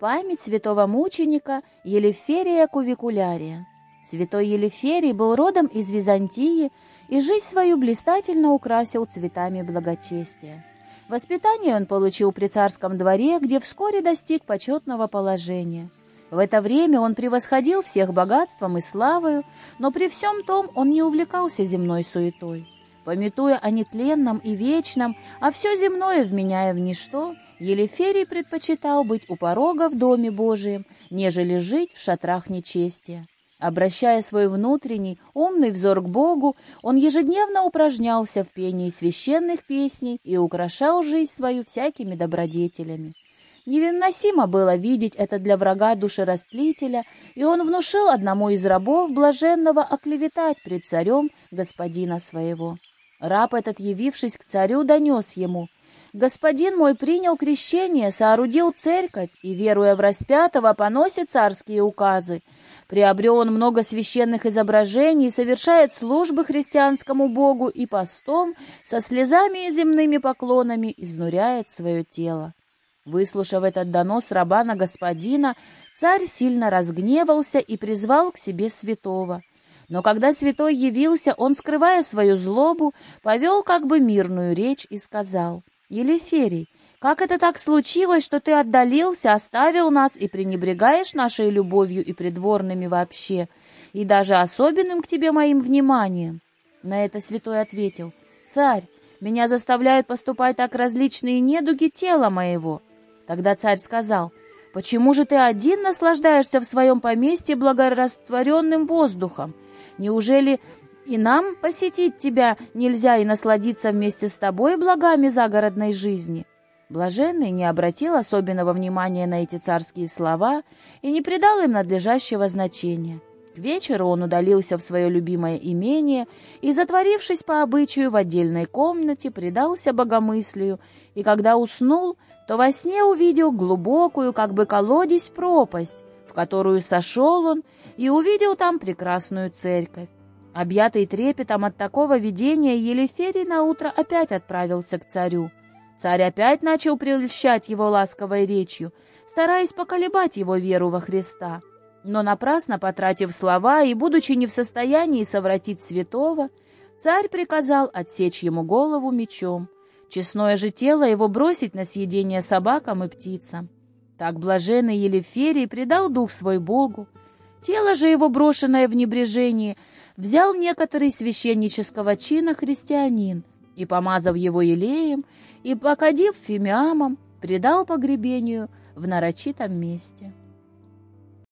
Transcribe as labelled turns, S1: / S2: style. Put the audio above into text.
S1: Память святого мученика Елеферия Кувикулярия. Святой Елеферий был родом из Византии и жизнь свою блистательно украсил цветами благочестия. Воспитание он получил при царском дворе, где вскоре достиг почетного положения. В это время он превосходил всех богатством и славою, но при всем том он не увлекался земной суетой. Пометуя о нетленном и вечном, а все земное вменяя в ничто, Елеферий предпочитал быть у порога в Доме Божием, нежели жить в шатрах нечестия. Обращая свой внутренний, умный взор к Богу, он ежедневно упражнялся в пении священных песней и украшал жизнь свою всякими добродетелями. Невыносимо было видеть это для врага душерастлителя, и он внушил одному из рабов блаженного оклеветать пред царем господина своего. Раб этот, явившись к царю, донес ему, «Господин мой принял крещение, соорудил церковь и, веруя в распятого, поносит царские указы. Приобрел он много священных изображений, совершает службы христианскому Богу и постом, со слезами и земными поклонами изнуряет свое тело». Выслушав этот донос раба на господина, царь сильно разгневался и призвал к себе святого — но когда святой явился, он, скрывая свою злобу, повел как бы мирную речь и сказал, «Елеферий, как это так случилось, что ты отдалился, оставил нас и пренебрегаешь нашей любовью и придворными вообще, и даже особенным к тебе моим вниманием?» На это святой ответил, «Царь, меня заставляют поступать так различные недуги тела моего». Тогда царь сказал, «Почему же ты один наслаждаешься в своем поместье благорастворенным воздухом? Неужели и нам посетить тебя нельзя и насладиться вместе с тобой благами загородной жизни?» Блаженный не обратил особенного внимания на эти царские слова и не придал им надлежащего значения. К вечеру он удалился в свое любимое имение и, затворившись по обычаю в отдельной комнате, предался богомыслию, и когда уснул, то во сне увидел глубокую, как бы колодец, пропасть, в которую сошел он и увидел там прекрасную церковь. Объятый трепетом от такого видения, Елеферий наутро опять отправился к царю. Царь опять начал прельщать его ласковой речью, стараясь поколебать его веру во Христа. Но напрасно потратив слова и, будучи не в состоянии совратить святого, царь приказал отсечь ему голову мечом, честное же тело его бросить на съедение собакам и птицам. Так блаженный Елеферий предал дух свой Богу. Тело же его, брошенное в небрежении, взял некоторый священнического чина христианин и, помазав его елеем и покадив фимиамом, предал погребению в нарочитом месте.